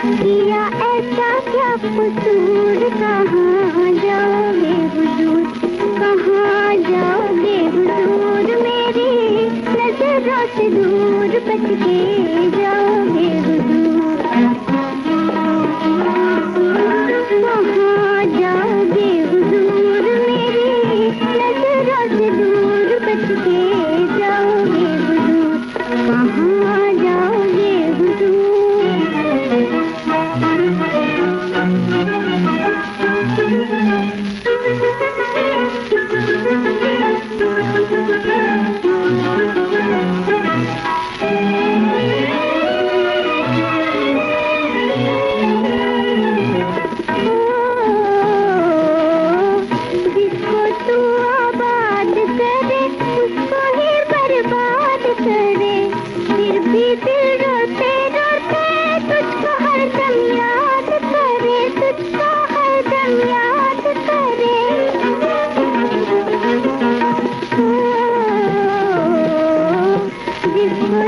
ऐसा क्या कसूर कहाँ जाओगे हुजूर? कहाँ जाओगे हुजूर? मेरी नज़रों से दूर बच के